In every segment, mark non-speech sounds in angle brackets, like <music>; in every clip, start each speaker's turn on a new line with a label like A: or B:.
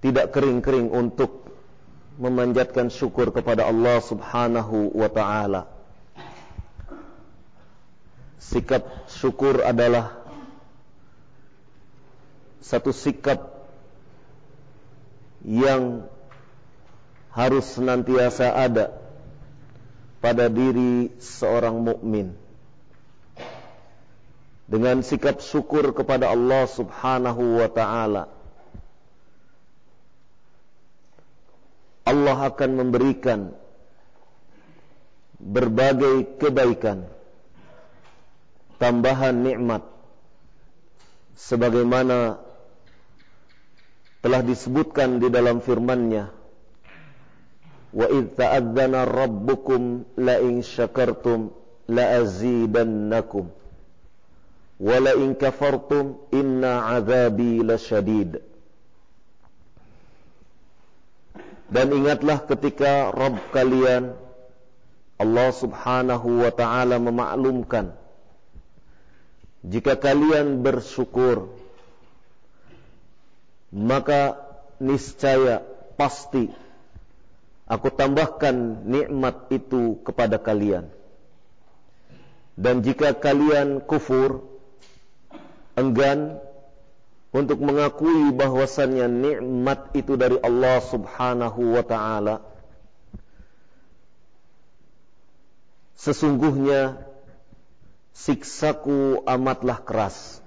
A: tidak kering-kering untuk memanjatkan syukur kepada Allah Subhanahu wa taala. Sikap syukur adalah satu sikap yang harus senantiasa ada pada diri seorang mukmin dengan sikap syukur kepada Allah Subhanahu wa taala Allah akan memberikan berbagai kebaikan tambahan nikmat sebagaimana telah disebutkan di dalam firman-Nya wa id ta'adzana rabbukum la in syakartum la azidannakum wala in kafartum inna azabi lasyadid dan ingatlah ketika Rabb kalian Allah subhanahu wa ta'ala memaklumkan jika kalian bersyukur maka niscaya pasti aku tambahkan nikmat itu kepada kalian. Dan jika kalian kufur enggan untuk mengakui bahwasannya nikmat itu dari Allah Subhanahu wa taala. Sesungguhnya siksaku amatlah keras.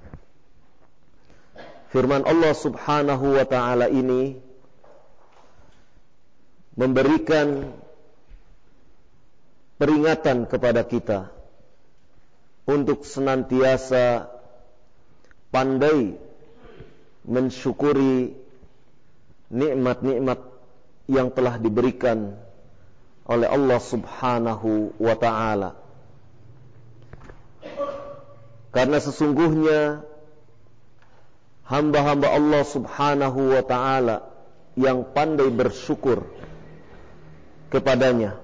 A: Firman Allah Subhanahu wa taala ini memberikan peringatan kepada kita untuk senantiasa pandai mensyukuri nikmat-nikmat yang telah diberikan oleh Allah Subhanahu wa taala. Karena sesungguhnya hamba-hamba Allah Subhanahu wa taala yang pandai bersyukur kepadanya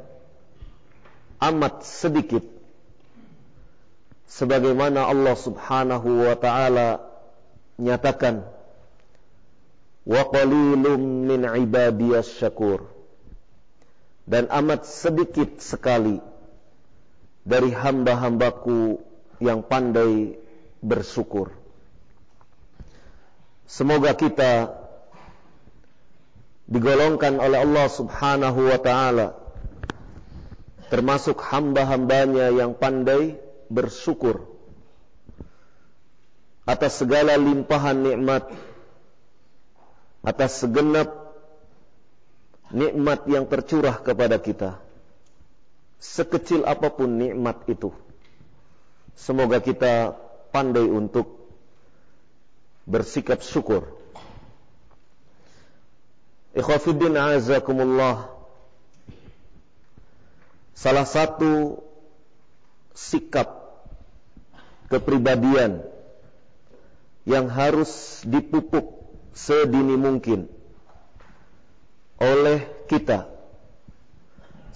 A: amat sedikit sebagaimana Allah Subhanahu wa taala nyatakan wa qalilum min ibadiyas syakur. Dan amat sedikit sekali dari hamba-hambaku yang pandai bersyukur. Semoga kita digolongkan oleh Allah Subhanahu wa taala termasuk hamba-hambanya yang pandai bersyukur atas segala limpahan nikmat atas segenap nikmat yang tercurah kepada kita. Sekecil apa pun nikmat itu. Semoga kita pandai untuk bersikap syukur. Ikhwafiddin azakumullah. Salah satu sikap kepribadian yang harus dipupuk sedini mungkin oleh kita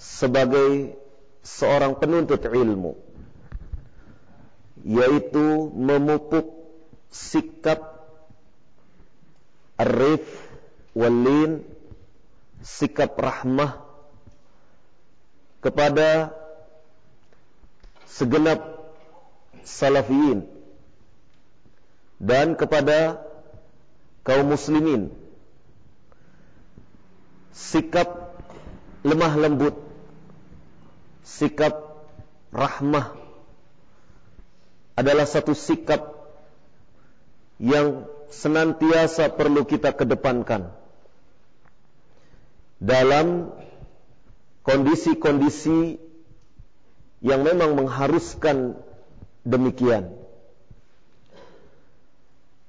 A: sebagai seorang penuntut ilmu yaitu memupuk sikap arif walin sikap rahmah kepada segenap salafiyin dan kepada kaum muslimin sikap lemah lembut sikap rahmah adalah satu sikap yang senantiasa perlu kita kedepankan dalam kondisi-kondisi yang memang mengharuskan demikian.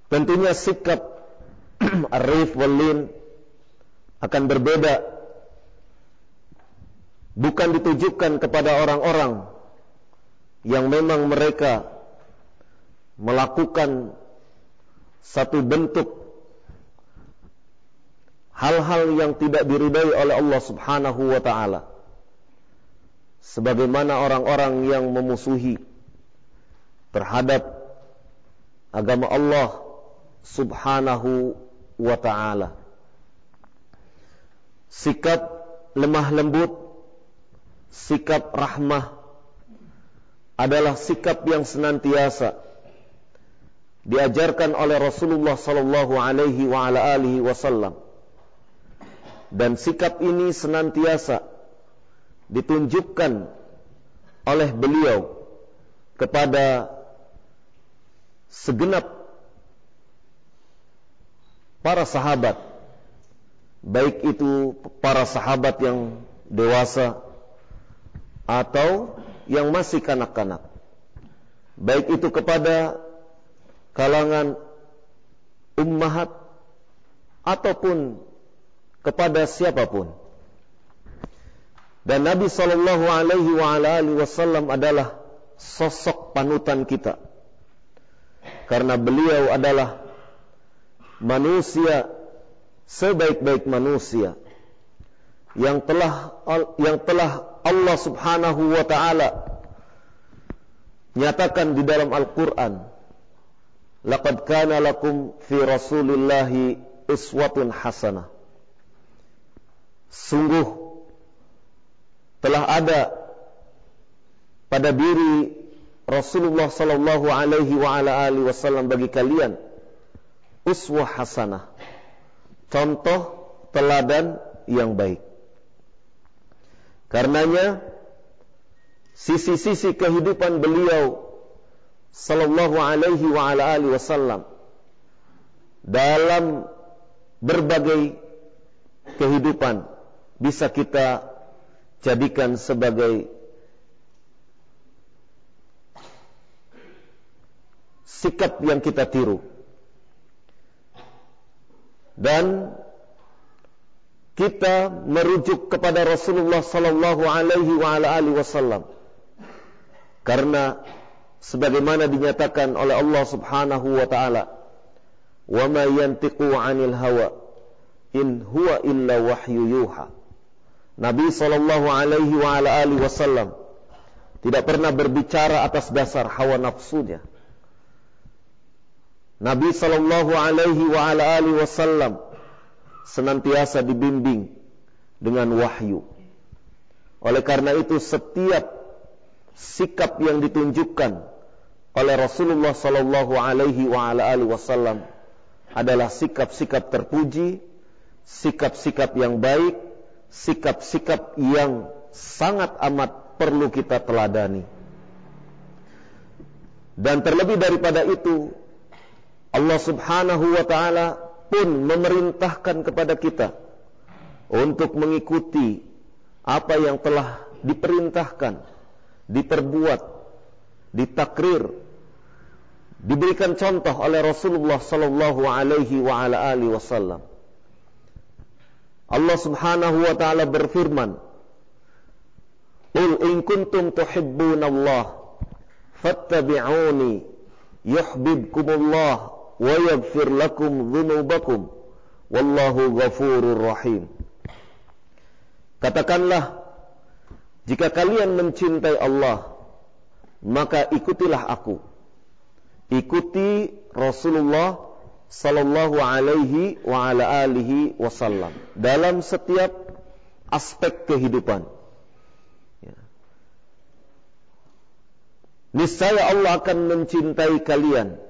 A: Tentunya sikap <clears throat> Arif Walin akan berbeda bukan ditujukan kepada orang-orang yang memang mereka melakukan satu bentuk hal-hal yang tidak diridai oleh Allah Subhanahu wa taala. Sebagaimana orang-orang yang memusuhi terhadap agama Allah Subhanahu wa taala. Sikap lemah lembut, sikap rahmah adalah sikap yang senantiasa diajarkan oleh Rasulullah sallallahu alaihi wa ala alihi wasallam. Dan sikap ini senantiasa ditunjukkan oleh beliau kepada segenap para sahabat. Baik itu para sahabat yang dewasa atau yang masih kanak-kanak. Baik itu kepada kalangan ummahat ataupun kepada siapa pun. Dan Nabi Shallallahu Alaihi Wasallam adalah sosok panutan kita, karena beliau adalah manusia sebaik-baik manusia yang telah yang telah Allah Subhanahu wa taala nyatakan di dalam Al-Qur'an laqad kana lakum fi rasulillahi uswatun hasanah. Sungguh telah ada pada diri Rasulullah sallallahu alaihi wa ala alihi wasallam bagi kalian uswah hasanah. Contoh teladan yang baik. Karenanya sisi-sisi kehidupan beliau sallallahu alaihi wa ala alihi wasallam dalam berbagai kehidupan bisa kita jadikan sebagai sikap yang kita tiru dan kita merujuk kepada Rasulullah sallallahu alaihi wa ala alihi wasallam. Karena sebagaimana dinyatakan oleh Allah Subhanahu wa taala wa ma yantiqu 'anil hawa in huwa illa wahyu yuha. Nabi sallallahu alaihi wa ala alihi wasallam tidak pernah berbicara atas dasar hawa nafsunya Nabi sallallahu alaihi wa ala alihi wasallam senantiasa dibimbing dengan wahyu oleh karena itu setiap sikap yang ditunjukkan oleh Rasulullah sallallahu alaihi wa ala alihi wasallam adalah sikap-sikap terpuji, sikap-sikap yang baik, sikap-sikap yang sangat amat perlu kita teladani. Dan terlebih daripada itu, Allah Subhanahu wa taala pun memerintahkan kepada kita untuk mengikuti apa yang telah diperintahkan, diperbuat, ditakrir, diberikan contoh oleh Rasulullah sallallahu alaihi wa ala alihi wasallam. Allah Subhanahu wa taala berfirman, "Qul in kuntum tuhibbunallah fattabi'uni yuhibbukumullah yaghfir lakum dhunubakum wallahu ghafurur rahim." Katakanlah, jika kalian mencintai Allah, maka ikutilah aku. Ikuti Rasulullah sallallahu alaihi wa ala alihi wasallam dalam setiap aspek kehidupan. Ya. Niscaya Allah akan mencintai kalian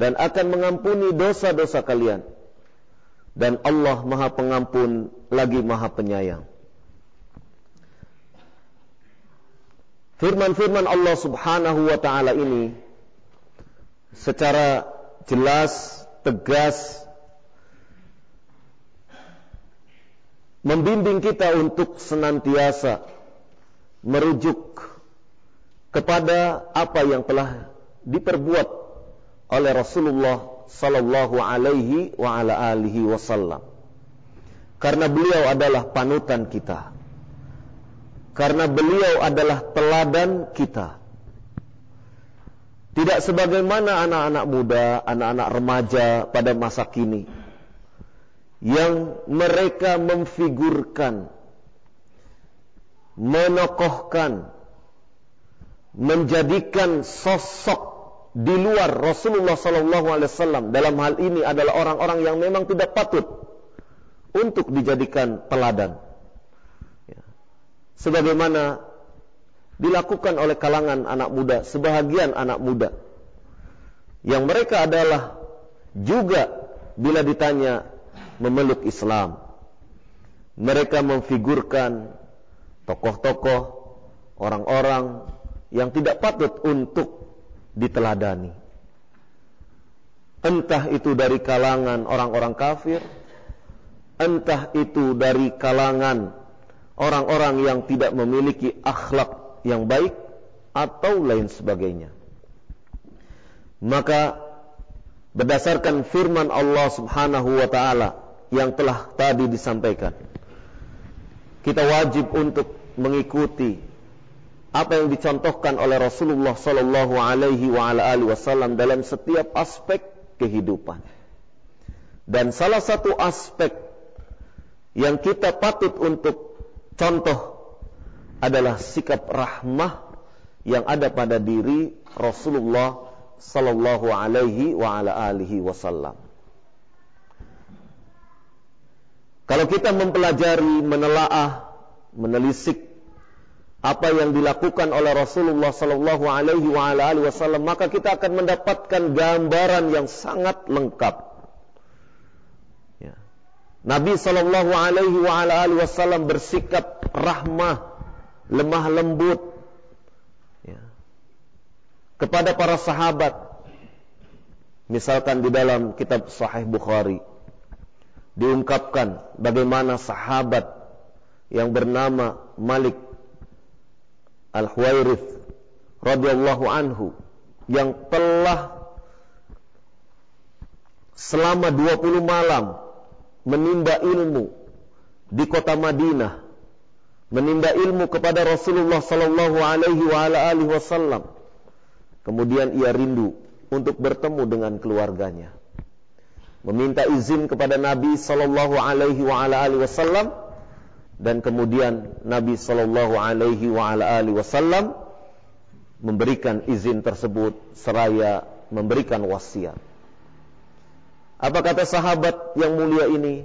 A: dan akan mengampuni dosa-dosa kalian. Dan Allah Maha Pengampun lagi Maha Penyayang. Firman-firman Allah Subhanahu wa taala ini secara jelas, tegas membimbing kita untuk senantiasa merujuk kepada apa yang telah diperbuat oleh Rasulullah sallallahu alaihi wa ala alihi wasallam. Karena beliau adalah panutan kita karena beliau adalah teladan kita. Tidak sebagaimana anak-anak muda, anak-anak remaja pada masa kini yang mereka memfigurkan, menokohkan, menjadikan sosok di luar Rasulullah SAW dalam hal ini adalah orang-orang yang memang tidak patut untuk dijadikan teladan. Sebagaimana dilakukan oleh kalangan anak muda, sebahagian anak muda. Yang mereka adalah juga bila ditanya memeluk Islam. Mereka memfigurkan tokoh-tokoh orang-orang yang tidak patut untuk diteladani. Entah itu dari kalangan orang-orang kafir, entah itu dari kalangan orang-orang yang tidak memiliki akhlak yang baik atau lain sebagainya. Maka berdasarkan firman Allah Subhanahu wa taala yang telah tadi disampaikan, kita wajib untuk mengikuti apa yang dicontohkan oleh Rasulullah sallallahu alaihi wasallam dalam setiap aspek kehidupan. Dan salah satu aspek yang kita patut untuk Contoh adalah sikap rahmah yang ada pada diri Rasulullah sallallahu alaihi wasallam. Kalau kita mempelajari, menelaah, menelisik apa yang dilakukan oleh Rasulullah sallallahu alaihi wasallam, maka kita akan mendapatkan gambaran yang sangat lengkap Nabi Shallallahu Alaihi Wasallam bersikap rahmah, lemah lembut ya, kepada para sahabat. Misalkan di dalam kitab Sahih Bukhari diungkapkan bagaimana sahabat yang bernama Malik Al-Huwairith radhiyallahu anhu yang telah selama 20 malam menimba ilmu di kota Madinah, menimba ilmu kepada Rasulullah sallallahu alaihi wasallam. Kemudian ia rindu untuk bertemu dengan keluarganya. Meminta izin kepada Nabi sallallahu alaihi wasallam dan kemudian Nabi sallallahu alaihi wasallam memberikan izin tersebut seraya memberikan wasiat. Apa kata sahabat yang mulia ini?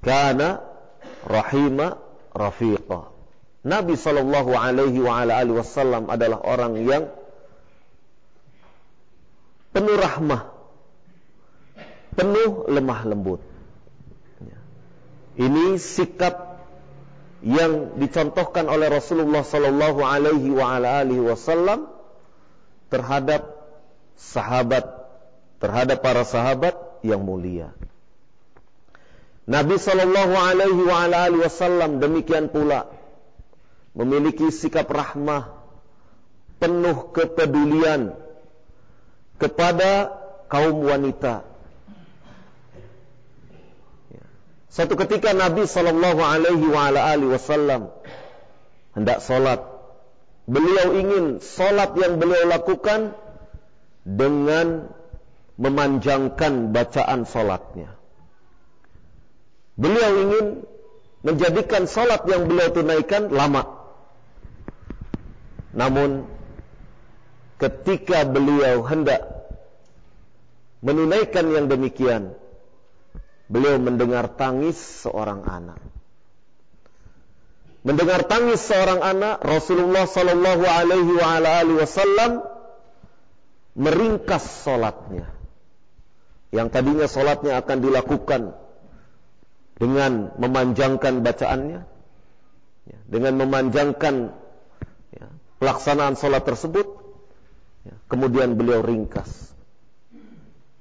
A: Kana rahima rafiqa. Nabi sallallahu alaihi wasallam adalah orang yang penuh rahmah, penuh lemah lembut. Ini sikap yang dicontohkan oleh Rasulullah sallallahu alaihi wa ala alihi wasallam terhadap sahabat terhadap para sahabat yang mulia. Nabi Shallallahu Alaihi Wasallam demikian pula memiliki sikap rahmah, penuh kepedulian kepada kaum wanita. Satu ketika Nabi Shallallahu Alaihi Wasallam hendak sholat, beliau ingin sholat yang beliau lakukan dengan memanjangkan bacaan sholatnya. Beliau ingin menjadikan sholat yang beliau tunaikan lama. Namun ketika beliau hendak menunaikan yang demikian, beliau mendengar tangis seorang anak. Mendengar tangis seorang anak, Rasulullah Sallallahu Alaihi Wasallam meringkas solatnya. Yang tadinya solatnya akan dilakukan dengan memanjangkan bacaannya, ya, dengan memanjangkan ya, pelaksanaan solat tersebut, ya, kemudian beliau ringkas.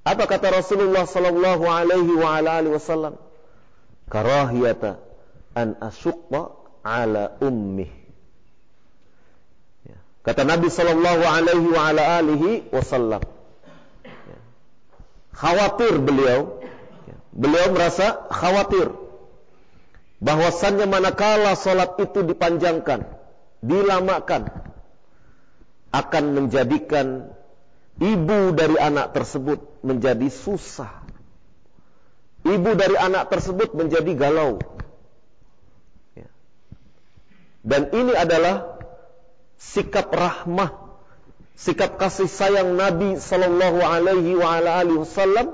A: Apa kata Rasulullah sallallahu alaihi wa ala alihi wasallam? Karahiyata an asyqa ala ummi. Ya. Kata Nabi sallallahu alaihi wa ala alihi wasallam. Ya. Khawatir beliau, ya. beliau merasa khawatir bahwasannya manakala salat itu dipanjangkan, dilamakan akan menjadikan ibu dari anak tersebut menjadi susah. Ibu dari anak tersebut menjadi galau. Ya. Dan ini adalah sikap rahmah, sikap kasih sayang Nabi Sallallahu Alaihi Wasallam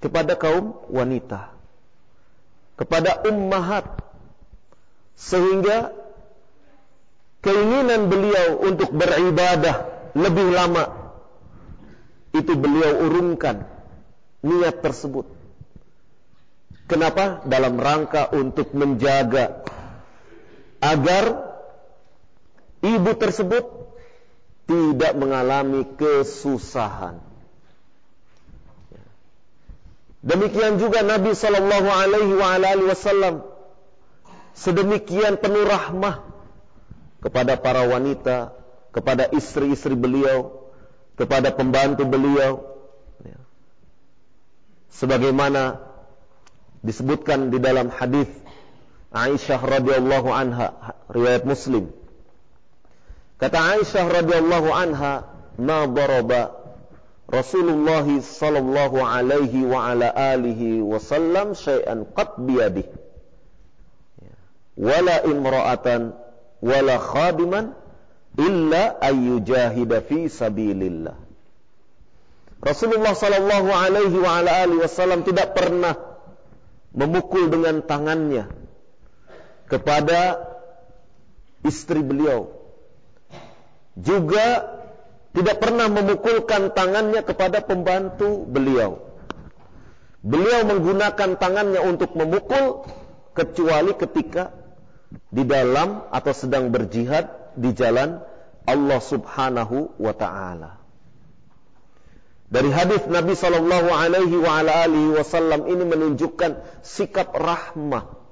A: kepada kaum wanita, kepada ummahat, sehingga keinginan beliau untuk beribadah lebih lama itu beliau urungkan niat tersebut. Kenapa? Dalam rangka untuk menjaga agar ibu tersebut tidak mengalami kesusahan. Demikian juga Nabi Shallallahu Alaihi Wasallam sedemikian penuh rahmah kepada para wanita, kepada istri-istri beliau, kepada pembantu beliau ya. sebagaimana disebutkan di dalam hadis Aisyah radhiyallahu anha riwayat Muslim kata Aisyah radhiyallahu anha ma daraba Rasulullah sallallahu alaihi wa ala alihi wasallam syai'an qat biyadihi ya. wala imra'atan wala khadiman illa ayyujahida fi sabilillah. Rasulullah sallallahu alaihi wa ala alihi wasallam tidak pernah memukul dengan tangannya kepada istri beliau. Juga tidak pernah memukulkan tangannya kepada pembantu beliau. Beliau menggunakan tangannya untuk memukul kecuali ketika di dalam atau sedang berjihad di jalan Allah Subhanahu wa taala. Dari hadis Nabi sallallahu alaihi wasallam ini menunjukkan sikap rahmah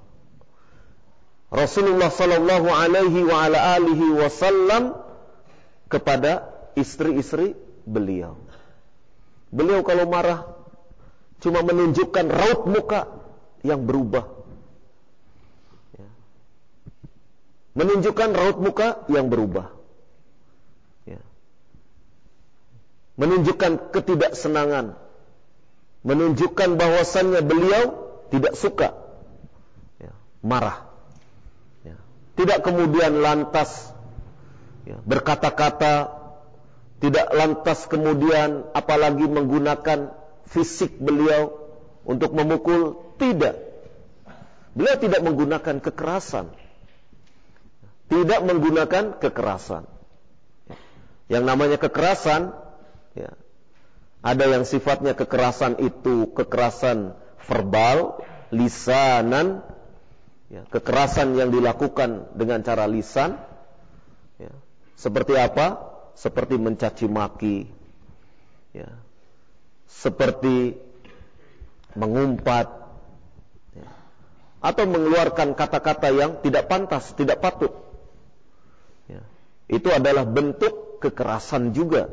A: Rasulullah sallallahu alaihi wasallam kepada istri-istri beliau. Beliau kalau marah cuma menunjukkan raut muka yang berubah menunjukkan raut muka yang berubah. Ya. Menunjukkan ketidaksenangan. Menunjukkan bahwasannya beliau tidak suka. Ya. Marah. Ya. Tidak kemudian lantas ya, berkata-kata. Tidak lantas kemudian apalagi menggunakan fisik beliau untuk memukul. Tidak. Beliau tidak menggunakan kekerasan tidak menggunakan kekerasan. Yang namanya kekerasan, ya, ada yang sifatnya kekerasan itu kekerasan verbal, lisanan, ya, kekerasan yang dilakukan dengan cara lisan. Ya. Seperti apa? Seperti mencaci maki, ya. seperti mengumpat, ya. atau mengeluarkan kata-kata yang tidak pantas, tidak patut. Itu adalah bentuk kekerasan juga.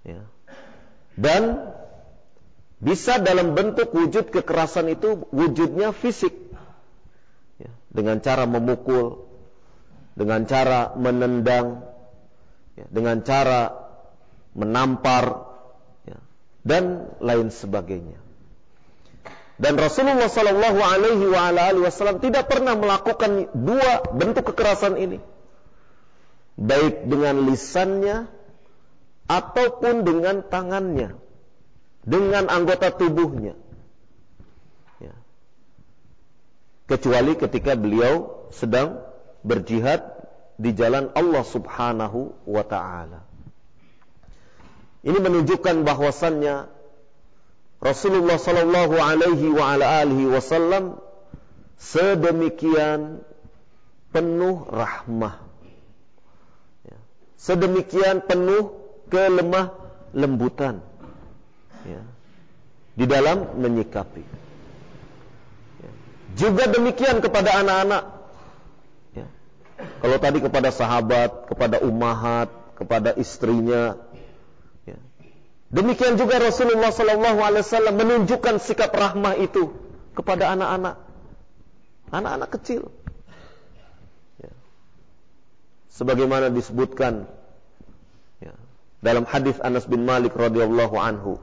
A: Ya. Dan bisa dalam bentuk wujud kekerasan itu wujudnya fisik. Ya. Dengan cara memukul, dengan cara menendang, ya. dengan cara menampar, ya. dan lain sebagainya. Dan Rasulullah Shallallahu Alaihi Wasallam tidak pernah melakukan dua bentuk kekerasan ini, baik dengan lisannya ataupun dengan tangannya, dengan anggota tubuhnya. Ya. Kecuali ketika beliau sedang berjihad di jalan Allah Subhanahu wa Ta'ala. Ini menunjukkan bahwasannya Rasulullah sallallahu alaihi wa ala alihi wasallam sedemikian penuh rahmah. Ya. Sedemikian penuh kelemah lembutan. Ya. Di dalam menyikapi. Ya. Juga demikian kepada anak-anak. Ya. Kalau tadi kepada sahabat, kepada umahat, kepada istrinya, Demikian juga Rasulullah Wasallam menunjukkan sikap rahmah itu kepada anak-anak, anak-anak kecil. Sebagaimana disebutkan ya, dalam hadis Anas bin Malik radhiyallahu anhu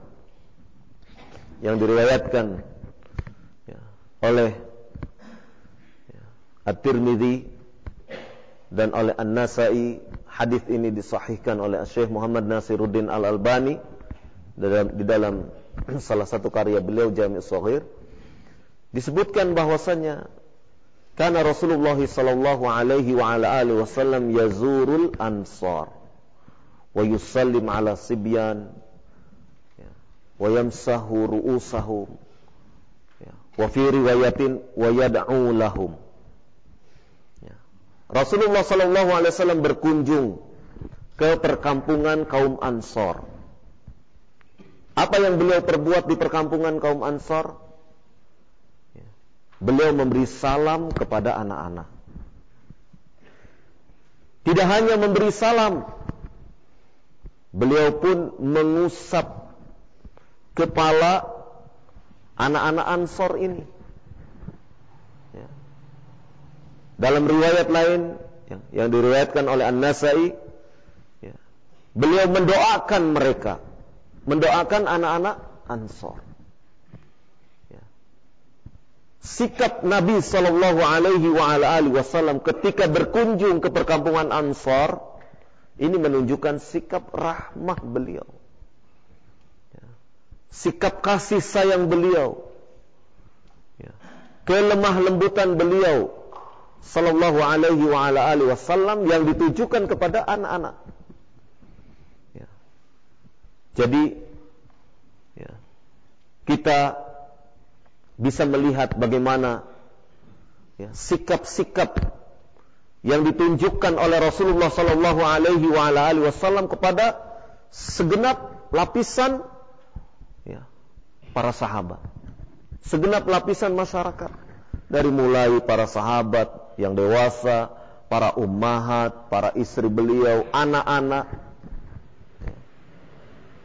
A: yang diriwayatkan ya, oleh ya, At-Tirmidzi dan oleh An-Nasai. Hadis ini disahihkan oleh Syekh Muhammad Nasiruddin Al-Albani dalam, di dalam <clears throat> salah satu karya beliau Jami' Shaghir disebutkan bahwasanya karena Rasulullah sallallahu alaihi wa ala alihi wasallam yazurul ansar. Wa yusallim ala sibyan. Ya, wa yamsahu ru'usahum ya, wa fi riwayatin wa yad'u lahum. Ya. Rasulullah sallallahu alaihi wasallam berkunjung ke perkampungan kaum Ansor apa yang beliau perbuat di perkampungan kaum Ansor? Beliau memberi salam kepada anak-anak. Tidak hanya memberi salam, beliau pun mengusap kepala anak-anak Ansor ini. Ya. Dalam riwayat lain yang, yang diriwayatkan oleh An-Nasai, ya, beliau mendoakan mereka mendoakan anak-anak Ansor. Sikap Nabi Shallallahu Alaihi Wasallam ketika berkunjung ke perkampungan Ansor ini menunjukkan sikap rahmah beliau, ya. sikap kasih sayang beliau, ya. kelemah lembutan beliau Sallallahu Alaihi Wasallam yang ditujukan kepada anak-anak. Jadi ya, kita bisa melihat bagaimana ya, sikap-sikap ya, yang ditunjukkan oleh Rasulullah Sallallahu Alaihi Wasallam kepada segenap lapisan ya, para sahabat, segenap lapisan masyarakat. Dari mulai para sahabat yang dewasa, para ummahat, para istri beliau, anak-anak,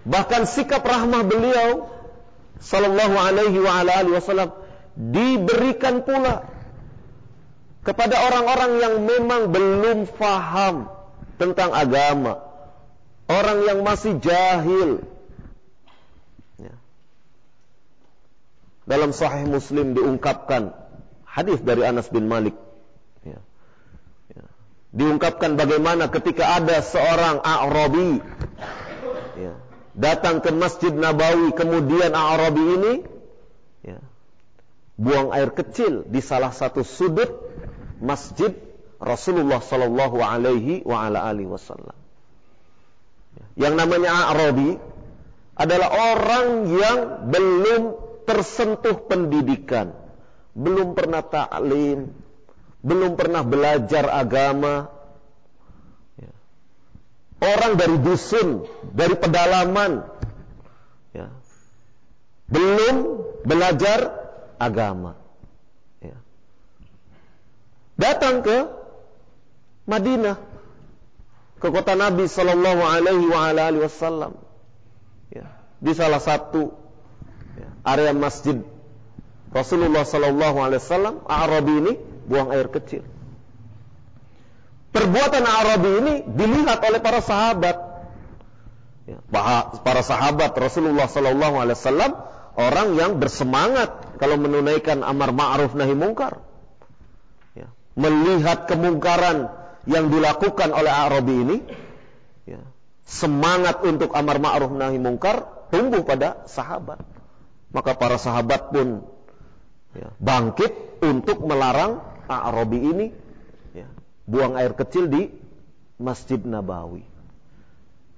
A: Bahkan sikap rahmah beliau sallallahu alaihi wa ala alihi wasallam diberikan pula kepada orang-orang yang memang belum faham tentang agama, orang yang masih jahil. Ya. Dalam Sahih Muslim diungkapkan hadis dari Anas bin Malik. Ya. Ya. Diungkapkan bagaimana ketika ada seorang Arabi ya, datang ke Masjid Nabawi kemudian Arabi ini ya, buang air kecil di salah satu sudut masjid Rasulullah Sallallahu Alaihi wa ala alihi Wasallam. Ya, yang namanya Arabi adalah orang yang belum tersentuh pendidikan, belum pernah taklim, belum pernah belajar agama, orang dari dusun, dari pedalaman, ya, belum belajar agama. Ya. datang ke Madinah ke kota Nabi Sallallahu Alaihi Wasallam ya, di salah satu ya, area masjid Rasulullah Sallallahu Alaihi Wasallam Arabi ini buang air kecil. Perbuatan Arabi ini dilihat oleh para sahabat. Ya, para sahabat Rasulullah Sallallahu Alaihi Wasallam orang yang bersemangat kalau menunaikan amar ma'ruf nahi mungkar. Ya, melihat kemungkaran yang dilakukan oleh Arabi ini, ya, semangat untuk amar ma'ruf nahi mungkar tumbuh pada sahabat. Maka para sahabat pun bangkit untuk melarang Arabi ini buang air kecil di Masjid Nabawi.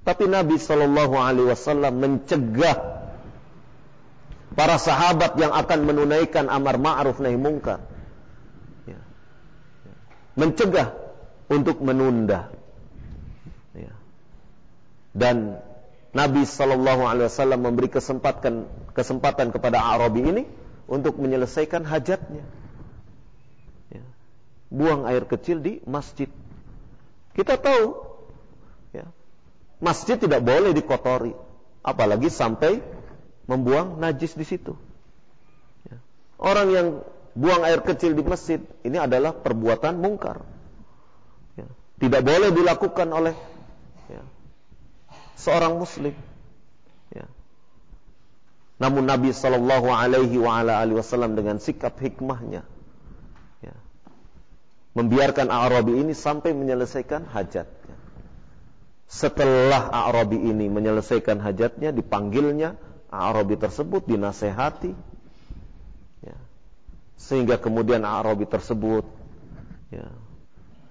A: Tapi Nabi Shallallahu Alaihi Wasallam mencegah para sahabat yang akan menunaikan amar ma'ruf nahi mungkar, ya. Mencegah untuk menunda. Ya. Dan Nabi Shallallahu Alaihi Wasallam memberi kesempatan kesempatan kepada Arabi ini untuk menyelesaikan hajatnya. Ya. Buang air kecil di masjid. Kita tahu Masjid tidak boleh dikotori, apalagi sampai membuang najis di situ. Ya. Orang yang buang air kecil di masjid ini adalah perbuatan mungkar. Ya. Tidak boleh dilakukan oleh ya, seorang muslim. Ya. Namun Nabi Shallallahu Alaihi Wasallam dengan sikap hikmahnya, ya, membiarkan Arabi ini sampai menyelesaikan hajatnya. Setelah Arabi ini menyelesaikan hajatnya, dipanggilnya, Arabi tersebut dinasehati. Ya. Sehingga kemudian Arabi tersebut ya,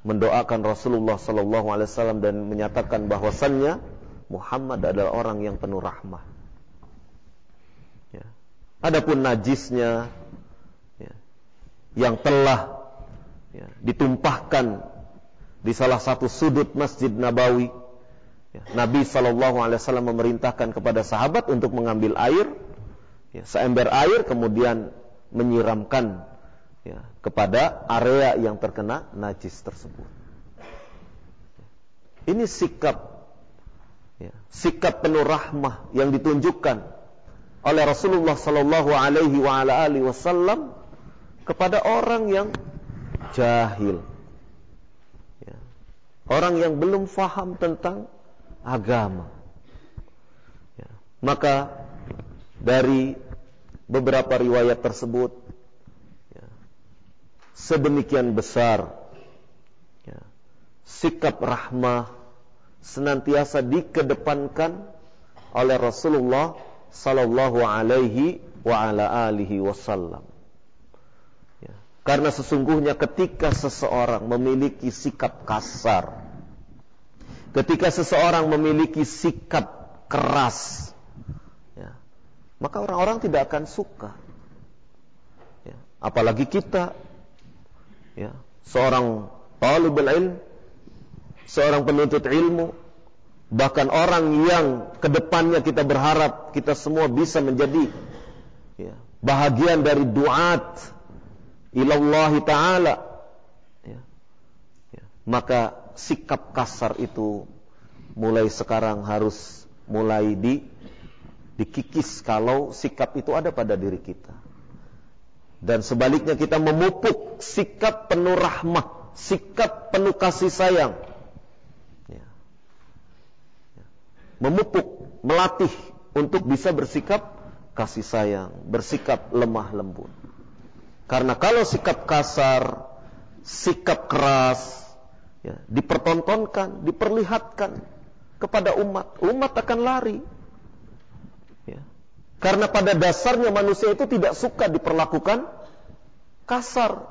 A: mendoakan Rasulullah Sallallahu Alaihi Wasallam dan menyatakan bahwasannya Muhammad adalah orang yang penuh rahmah. Ya. Adapun najisnya ya, yang telah ya, ditumpahkan di salah satu sudut Masjid Nabawi Ya, Nabi Shallallahu memerintahkan kepada sahabat untuk mengambil air, ya, seember air, kemudian menyiramkan ya, kepada area yang terkena najis tersebut. Ini sikap, ya, sikap penuh rahmah yang ditunjukkan oleh Rasulullah Wasallam kepada orang yang jahil, ya, orang yang belum faham tentang agama. Ya. Maka dari beberapa riwayat tersebut ya, sedemikian besar ya, sikap rahmah senantiasa dikedepankan oleh Rasulullah sallallahu alaihi wa ala alihi wasallam. Karena sesungguhnya ketika seseorang memiliki sikap kasar, Ketika seseorang memiliki sikap keras, ya, maka orang-orang tidak akan suka. Ya, apalagi kita, ya, seorang talibul ilm, seorang penuntut ilmu, bahkan orang yang ke depannya kita berharap kita semua bisa menjadi ya, bahagian dari duat ilallahi ta'ala ya, ya, maka sikap kasar itu mulai sekarang harus mulai di dikikis kalau sikap itu ada pada diri kita. Dan sebaliknya kita memupuk sikap penuh rahmah, sikap penuh kasih sayang. Ya. Ya. Memupuk, melatih untuk bisa bersikap kasih sayang, bersikap lemah lembut. Karena kalau sikap kasar, sikap keras, ya, dipertontonkan, diperlihatkan kepada umat, umat akan lari. Ya. Karena pada dasarnya manusia itu tidak suka diperlakukan kasar,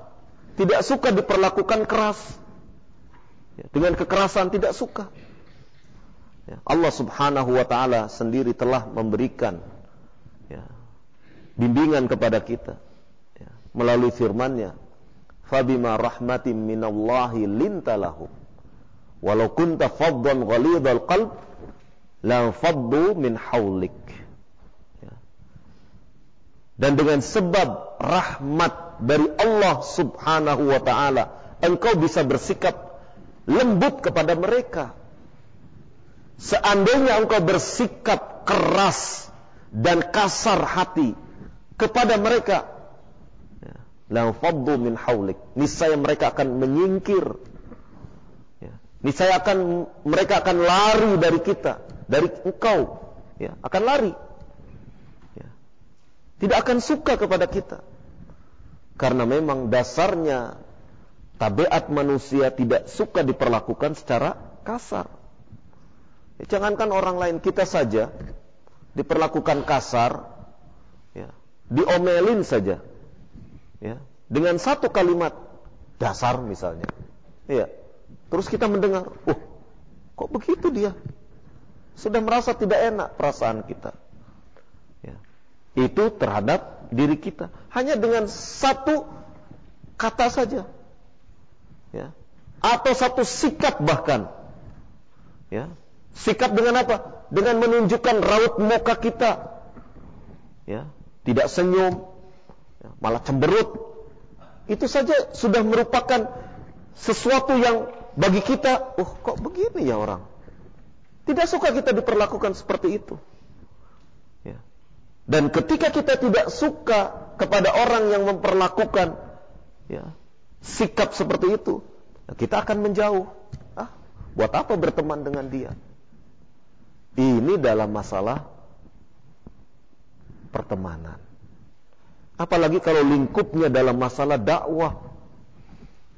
A: tidak suka diperlakukan keras. Ya, dengan kekerasan tidak suka. Ya, Allah Subhanahu wa taala sendiri telah memberikan ya, bimbingan kepada kita melalui firman-Nya fabima rahmatin minallahi lintalahum walau kunta faddan ghalidhal qalb la faddu min haulik ya. dan dengan sebab rahmat dari Allah subhanahu wa ta'ala engkau bisa bersikap lembut kepada mereka. Seandainya engkau bersikap keras dan kasar hati kepada mereka, la faddu min haulik. Niscaya mereka akan menyingkir. Ya, niscaya akan mereka akan lari dari kita, dari engkau. Ya, akan lari. Ya. Tidak akan suka kepada kita. Karena memang dasarnya tabiat manusia tidak suka diperlakukan secara kasar. Ya, jangankan orang lain, kita saja diperlakukan kasar, ya, diomelin saja, ya, dengan satu kalimat dasar misalnya, ya, terus kita mendengar, oh, kok begitu dia? Sudah merasa tidak enak perasaan kita. Ya. Itu terhadap diri kita. Hanya dengan satu kata saja ya, atau satu sikap bahkan, ya, sikap dengan apa? Dengan menunjukkan raut muka kita, ya, tidak senyum, malah cemberut. Itu saja sudah merupakan sesuatu yang bagi kita, oh kok begini ya orang? Tidak suka kita diperlakukan seperti itu. Ya. Dan ketika kita tidak suka kepada orang yang memperlakukan ya, sikap seperti itu, kita akan menjauh. Ah, buat apa berteman dengan dia? Ini dalam masalah pertemanan. Apalagi kalau lingkupnya dalam masalah dakwah.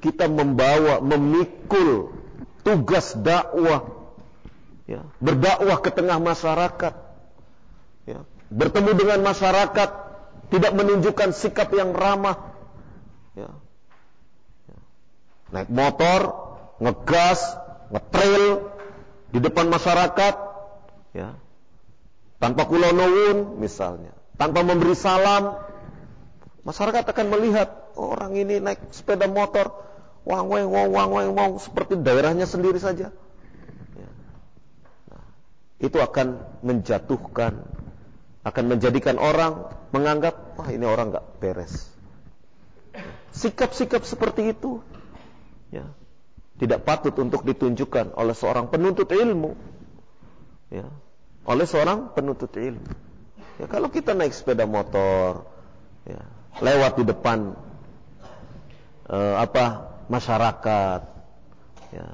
A: Kita membawa, memikul tugas dakwah. Ya, berdakwah ke tengah masyarakat. Ya, bertemu dengan masyarakat, tidak menunjukkan sikap yang ramah. Ya, naik motor, ngegas, ngetrail di depan masyarakat, ya, tanpa kulonowun misalnya, tanpa memberi salam, masyarakat akan melihat oh, orang ini naik sepeda motor, wang wang wang wang wang wang seperti daerahnya sendiri saja. Ya. Nah, itu akan menjatuhkan, akan menjadikan orang menganggap wah ini orang nggak beres. Sikap-sikap seperti itu ya, tidak patut untuk ditunjukkan oleh seorang penuntut ilmu. Ya, oleh seorang penuntut ilmu. Ya, kalau kita naik sepeda motor, ya, lewat di depan eh, apa masyarakat, ya,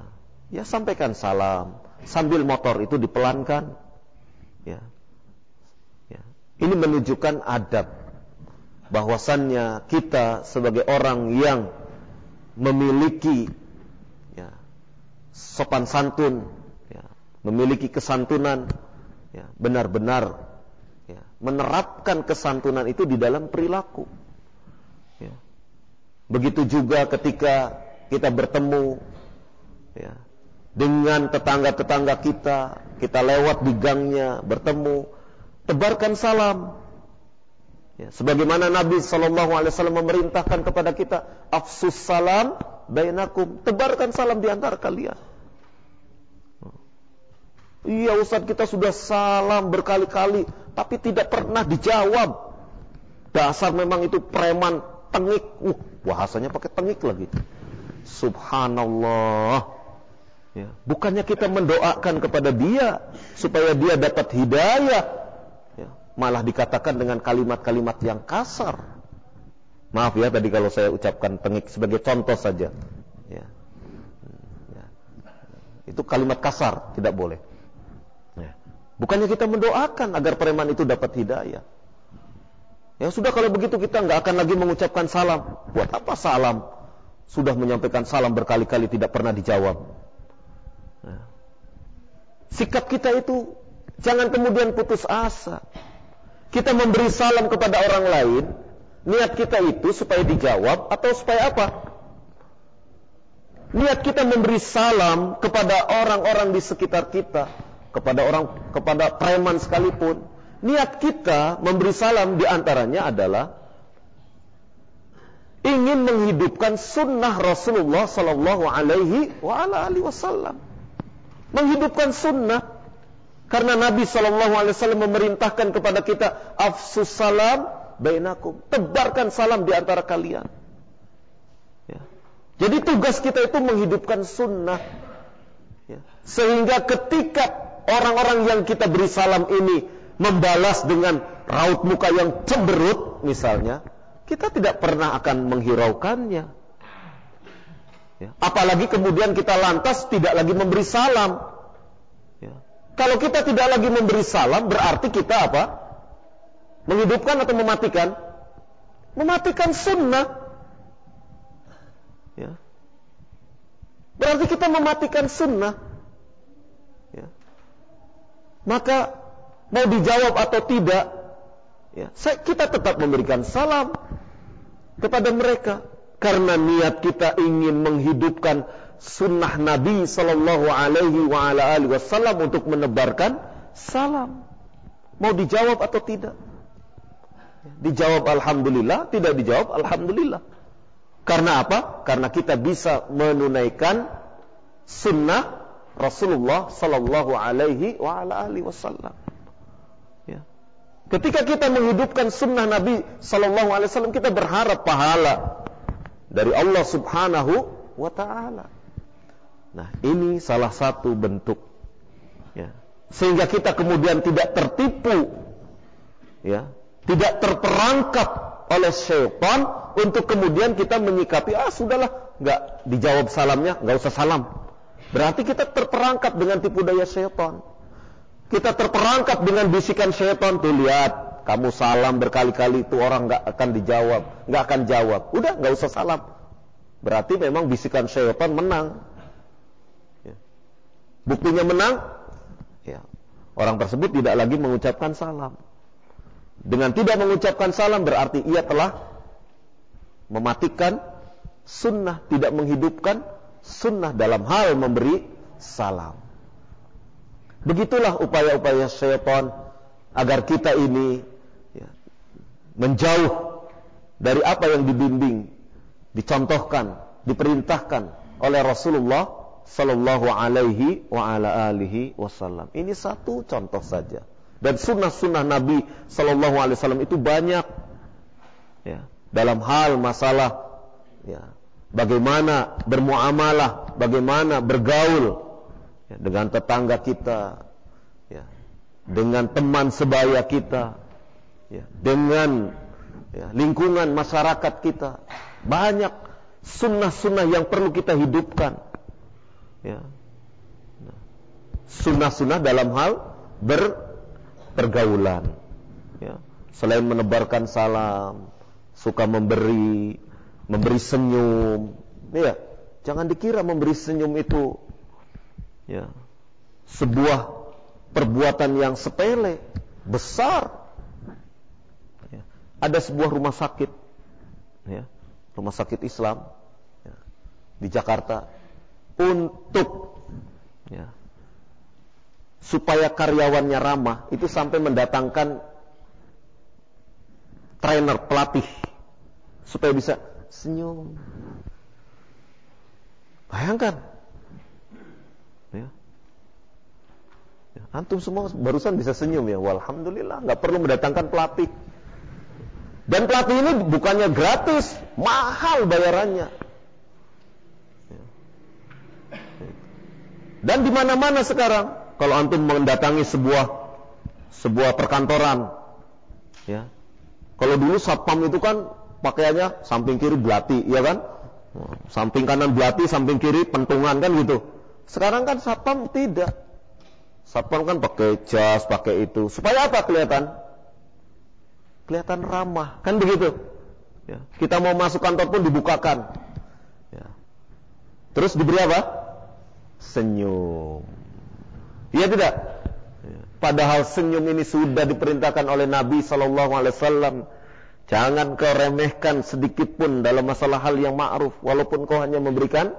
A: ya sampaikan salam sambil motor itu dipelankan. Ya, ya. Ini menunjukkan adab bahwasannya kita sebagai orang yang memiliki ya, sopan santun, ya, memiliki kesantunan, ya, benar-benar ya, menerapkan kesantunan itu di dalam perilaku. Begitu juga ketika kita bertemu ya, dengan tetangga-tetangga kita, kita lewat di gangnya, bertemu, tebarkan salam, Ya, sebagaimana Nabi Shallallahu Alaihi Wasallam memerintahkan kepada kita, afsus salam bainakum, tebarkan salam di antara kalian. Iya Ustaz kita sudah salam berkali-kali, tapi tidak pernah dijawab. Dasar memang itu preman tengik. Uh, bahasanya pakai tengik lagi. Subhanallah. Ya, bukannya kita mendoakan kepada dia supaya dia dapat hidayah, malah dikatakan dengan kalimat-kalimat yang kasar. Maaf ya tadi kalau saya ucapkan tengik sebagai contoh saja. Ya. ya. Itu kalimat kasar, tidak boleh. Ya. Bukannya kita mendoakan agar preman itu dapat hidayah. Ya sudah kalau begitu kita nggak akan lagi mengucapkan salam. Buat apa salam? Sudah menyampaikan salam berkali-kali tidak pernah dijawab. Ya. Sikap kita itu jangan kemudian putus asa kita memberi salam kepada orang lain, niat kita itu supaya dijawab atau supaya apa? Niat kita memberi salam kepada orang-orang di sekitar kita, kepada orang kepada preman sekalipun. Niat kita memberi salam di antaranya adalah ingin menghidupkan sunnah Rasulullah Sallallahu Alaihi Wasallam, menghidupkan sunnah karena Nabi Shallallahu Alaihi Wasallam memerintahkan kepada kita afsus salam bainakum, tebarkan salam di antara kalian. Ya. Jadi tugas kita itu menghidupkan sunnah. Ya. Sehingga ketika orang-orang yang kita beri salam ini membalas dengan raut muka yang cemberut misalnya, kita tidak pernah akan menghiraukannya. Ya. Apalagi kemudian kita lantas tidak lagi memberi salam. Ya. Kalau kita tidak lagi memberi salam, berarti kita apa? Menghidupkan atau mematikan? Mematikan sunnah. Ya. Berarti kita mematikan sunnah. Ya. Maka mau dijawab atau tidak, ya, kita tetap memberikan salam kepada mereka karena niat kita ingin menghidupkan sunnah Nabi Sallallahu Alaihi Wasallam untuk menebarkan salam. Mau dijawab atau tidak? Dijawab Alhamdulillah, tidak dijawab Alhamdulillah. Karena apa? Karena kita bisa menunaikan sunnah Rasulullah Sallallahu Alaihi Wasallam. Ketika kita menghidupkan sunnah Nabi Sallallahu Alaihi Wasallam, kita berharap pahala dari Allah Subhanahu wa Ta'ala. Nah, ini salah satu bentuk, ya. sehingga kita kemudian tidak tertipu, ya, tidak terperangkap oleh syaitan untuk kemudian kita menyikapi ah sudahlah nggak dijawab salamnya nggak usah salam berarti kita terperangkap dengan tipu daya syaitan kita terperangkap dengan bisikan syaitan tuh lihat. Kamu salam berkali-kali itu orang nggak akan dijawab nggak akan jawab. Udah nggak usah salam. Berarti memang bisikan syaitan menang. Ya. buktinya menang? Ya. Orang tersebut tidak lagi mengucapkan salam. Dengan tidak mengucapkan salam berarti ia telah mematikan sunnah, tidak menghidupkan sunnah dalam hal memberi salam. Begitulah upaya-upaya syaitan agar kita ini ya, menjauh dari apa yang dibimbing, dicontohkan, diperintahkan oleh Rasulullah Sallallahu Alaihi wa ala alihi Wasallam. Ini satu contoh saja. Dan sunnah-sunnah Nabi Sallallahu Alaihi Wasallam itu banyak. Ya dalam hal masalah ya, bagaimana bermuamalah, bagaimana bergaul ya, dengan tetangga kita, ya, dengan teman sebaya kita, ya, dengan ya, lingkungan masyarakat kita. Banyak sunnah-sunnah yang perlu kita hidupkan. Ya. Nah, sunnah-sunnah dalam hal berpergaulan. Ya. Selain menebarkan salam, suka memberi, memberi senyum. Ya, jangan dikira memberi senyum itu ya sebuah perbuatan yang sepele, besar. Ya. Ada sebuah rumah sakit, ya, rumah sakit Islam ya, di Jakarta untuk ya, supaya karyawannya ramah itu sampai mendatangkan trainer pelatih supaya bisa senyum. Bayangkan. Ya. ya. Antum semua barusan bisa senyum ya. Walhamdulillah, nggak perlu mendatangkan pelatih. Dan pelatih ini bukannya gratis, mahal bayarannya. Ya. Dan di mana-mana sekarang, kalau antum mendatangi sebuah sebuah perkantoran, ya. Kalau dulu satpam itu kan pakaiannya samping kiri belati, ya kan? Samping kanan belati, samping kiri pentungan kan gitu. Sekarang kan satpam tidak. Satpam kan pakai jas, pakai itu. Supaya apa kelihatan? Kelihatan ramah, kan begitu. Ya. Kita mau masuk kantor pun dibukakan. Ya. Terus diberi apa? Senyum. Iya tidak? Ya. Padahal senyum ini sudah diperintahkan oleh Nabi Sallallahu Alaihi Wasallam Jangan kau remehkan sedikit pun dalam masalah hal yang ma'ruf walaupun kau hanya memberikan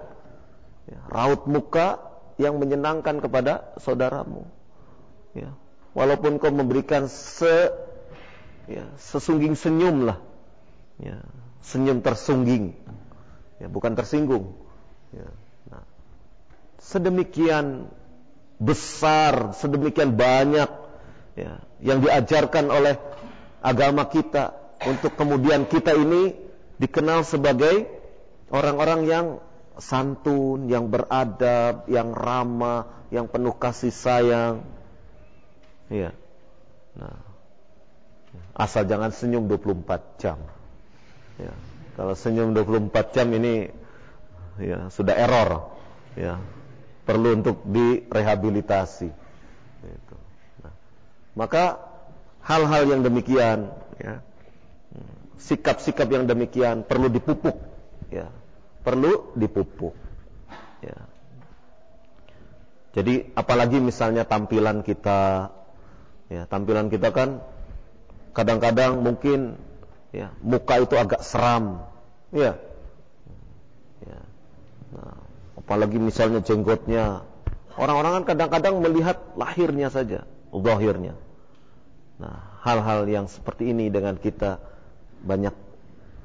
A: ya, raut muka yang menyenangkan kepada saudaramu. Ya, walaupun kau memberikan se ya, sesungging senyum lah. Ya, senyum tersungging. Ya, bukan tersinggung. Ya, nah, sedemikian besar, sedemikian banyak ya, yang diajarkan oleh agama kita untuk kemudian kita ini dikenal sebagai orang-orang yang santun, yang beradab, yang ramah, yang penuh kasih sayang. Iya. Nah, asal jangan senyum 24 jam. Ya. Kalau senyum 24 jam ini ya sudah error. Ya. Perlu untuk direhabilitasi. Gitu. Nah, maka hal-hal yang demikian ya, sikap-sikap yang demikian perlu dipupuk ya perlu dipupuk. Ya. Jadi apalagi misalnya tampilan kita, ya tampilan kita kan kadang-kadang mungkin ya muka itu agak seram, ya. ya. Nah, apalagi misalnya jenggotnya, orang-orang kan kadang-kadang melihat lahirnya saja, zahirnya. Nah, hal-hal yang seperti ini dengan kita banyak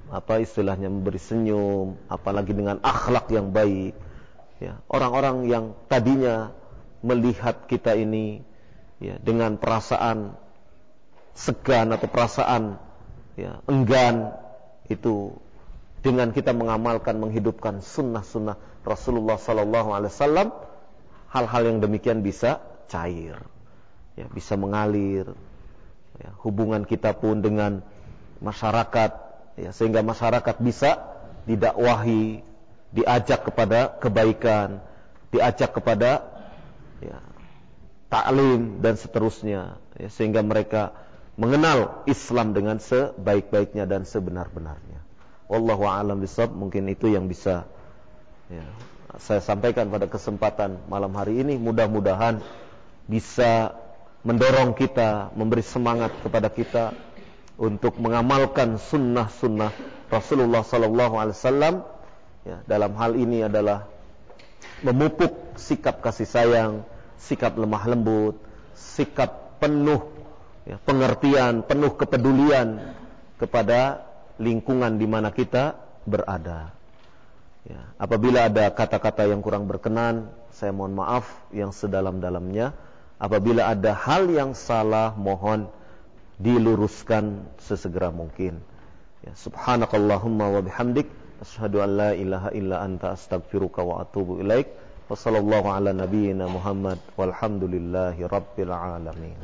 A: apa istilahnya memberi senyum, apalagi dengan akhlak yang baik. Ya, orang-orang yang tadinya melihat kita ini ya dengan perasaan segan atau perasaan ya enggan itu dengan kita mengamalkan menghidupkan sunnah-sunnah Rasulullah Sallallahu Alaihi Wasallam hal-hal yang demikian bisa cair ya bisa mengalir ya, hubungan kita pun dengan masyarakat ya, sehingga masyarakat bisa didakwahi, diajak kepada kebaikan, diajak kepada ya, taklim dan seterusnya, ya, sehingga mereka mengenal Islam dengan sebaik-baiknya dan sebenar-benarnya. Wallahu a'lam bishawab. Mungkin itu yang bisa ya, saya sampaikan pada kesempatan malam hari ini. Mudah-mudahan bisa mendorong kita, memberi semangat kepada kita untuk mengamalkan sunnah-sunnah Rasulullah Sallallahu Alaihi Wasallam ya, dalam hal ini adalah memupuk sikap kasih sayang, sikap lemah lembut, sikap penuh ya, pengertian, penuh kepedulian kepada lingkungan di mana kita berada. Ya, apabila ada kata-kata yang kurang berkenan, saya mohon maaf yang sedalam-dalamnya. Apabila ada hal yang salah, mohon diluruskan sesegera mungkin. Ya, subhanakallahumma wa bihamdik asyhadu an la ilaha illa anta astaghfiruka wa atubu ilaik. Wassallallahu ala nabiyyina Muhammad walhamdulillahi rabbil alamin.